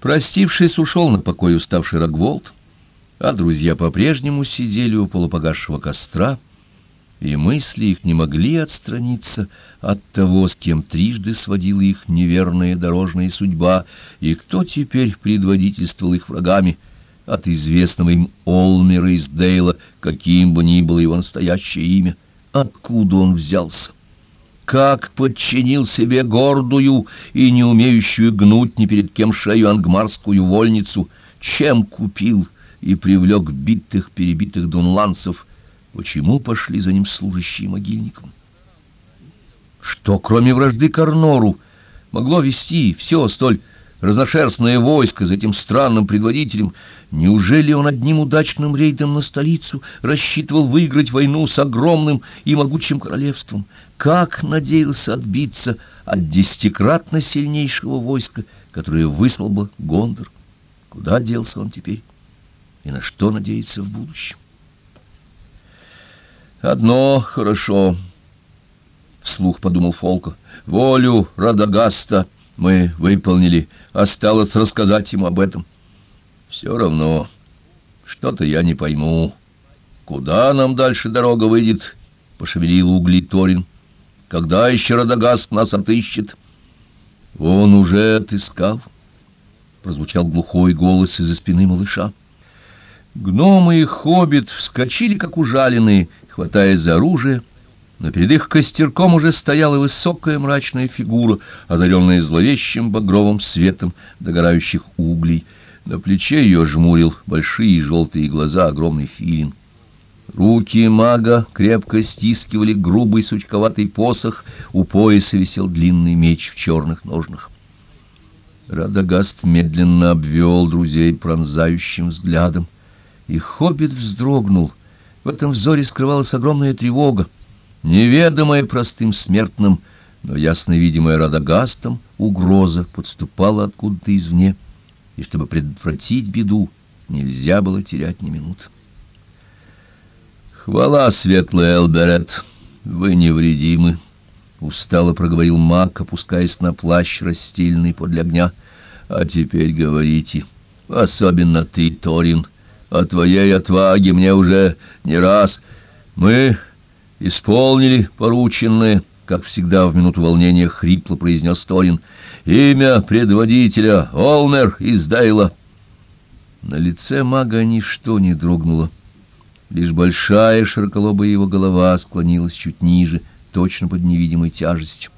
Простившись, ушел на покой уставший Рогволд, а друзья по-прежнему сидели у полупогасшего костра, и мысли их не могли отстраниться от того, с кем трижды сводила их неверная дорожная судьба, и кто теперь предводительствовал их врагами от известного им Олмера из Дейла, каким бы ни было его настоящее имя, откуда он взялся как подчинил себе гордую и не умеющую гнуть ни перед кем шею ангмарскую вольницу, чем купил и привлек битых-перебитых дунланцев, почему пошли за ним служащие могильником. Что, кроме вражды к Арнору, могло вести все столь разношерстное войско за этим странным предводителем, неужели он одним удачным рейдом на столицу рассчитывал выиграть войну с огромным и могучим королевством? Как надеялся отбиться от десятикратно сильнейшего войска, которое выслал бы Гондор? Куда делся он теперь? И на что надеяться в будущем? «Одно хорошо», — вслух подумал Фолко, — «волю Радагаста» мы выполнили. Осталось рассказать ему об этом. Все равно, что-то я не пойму. Куда нам дальше дорога выйдет? Пошевелил угли Торин. Когда еще Радагаст нас отыщет? Он уже отыскал. Прозвучал глухой голос из-за спины малыша. Гномы и хоббит вскочили, как ужаленные, хватаясь за оружие, но перед их костерком уже стояла высокая мрачная фигура, озаренная зловещим багровым светом догорающих углей. На плече ее жмурил большие желтые глаза огромный филин. Руки мага крепко стискивали грубый сучковатый посох, у пояса висел длинный меч в черных ножнах. Радагаст медленно обвел друзей пронзающим взглядом, и хоббит вздрогнул. В этом взоре скрывалась огромная тревога неведомая простым смертным, но ясно видимая Радагастом, угроза подступала откуда-то извне, и чтобы предотвратить беду, нельзя было терять ни минуты. «Хвала, светлый Элберет, вы невредимы», — устало проговорил маг, опускаясь на плащ, расстеленный подле огня. «А теперь говорите, особенно ты, Торин, о твоей отваге мне уже не раз. Мы исполнили порученное, как всегда в минуту волнения хрипло произнес Торин. Имя предводителя Олмер из Дейла. На лице мага ничто не дрогнуло. Лишь большая широколобая его голова склонилась чуть ниже, точно под невидимой тяжестью.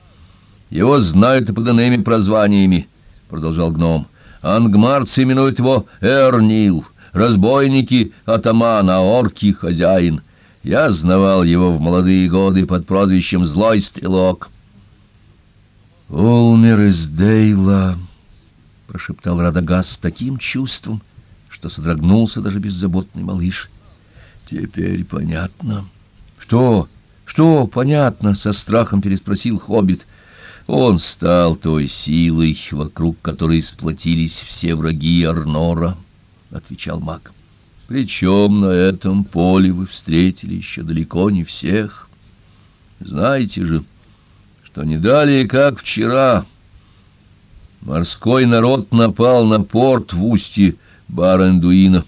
«Его знают и под иными прозваниями», — продолжал гном. «Ангмарцы именуют его Эрнил, разбойники — атаман, а орки — хозяин». Я знавал его в молодые годы под прозвищем «Злой стрелок». «Олмер из Дейла», — прошептал Радагас с таким чувством, что содрогнулся даже беззаботный малыш. «Теперь понятно». «Что? Что понятно?» — со страхом переспросил Хоббит. «Он стал той силой, вокруг которой сплотились все враги Арнора», — отвечал маг. Причем на этом поле вы встретили еще далеко не всех. Знаете же, что не далее, как вчера, морской народ напал на порт в устье Барандуина,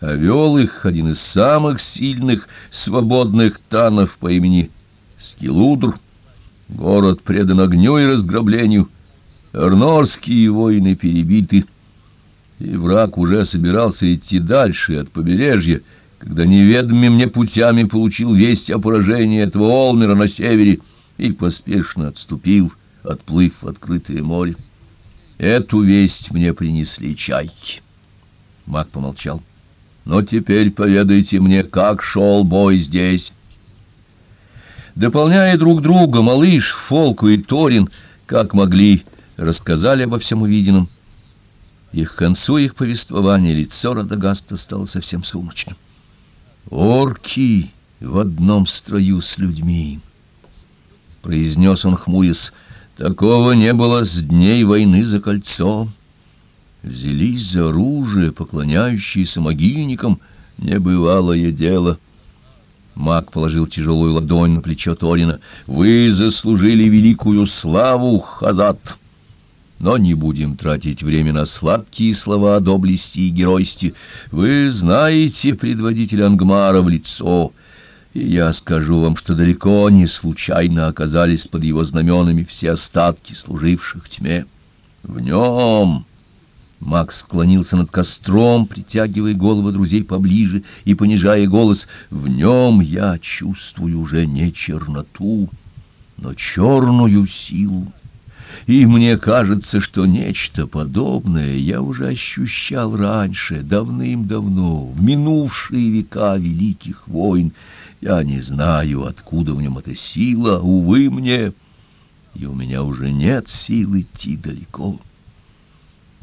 а вел их один из самых сильных свободных танов по имени Скилудр. Город предан огню и разграблению, арнорские воины перебиты — и враг уже собирался идти дальше от побережья, когда неведомыми мне путями получил весть о поражении этого Олмера на севере и поспешно отступил, отплыв в открытое море. Эту весть мне принесли чайки. Маг помолчал. Но теперь поведайте мне, как шел бой здесь. Дополняя друг друга, малыш, Фолку и Торин, как могли, рассказали обо всем увиденном. И к концу их повествования лицо Радагаста стало совсем сумрачным. «Орки в одном строю с людьми!» — произнес он, хмурясь. «Такого не было с дней войны за кольцо. Взялись за оружие, поклоняющиеся могильникам, небывалое дело». Маг положил тяжелую ладонь на плечо Торина. «Вы заслужили великую славу, Хазат!» Но не будем тратить время на сладкие слова о доблести и геройстве. Вы знаете предводителя Ангмара в лицо, и я скажу вам, что далеко не случайно оказались под его знаменами все остатки служивших тьме. В нем... Макс склонился над костром, притягивая головы друзей поближе и понижая голос. В нем я чувствую уже не черноту, но черную силу. И мне кажется, что нечто подобное я уже ощущал раньше, давным-давно, в минувшие века великих войн. Я не знаю, откуда в нем эта сила, увы мне, и у меня уже нет сил идти далеко.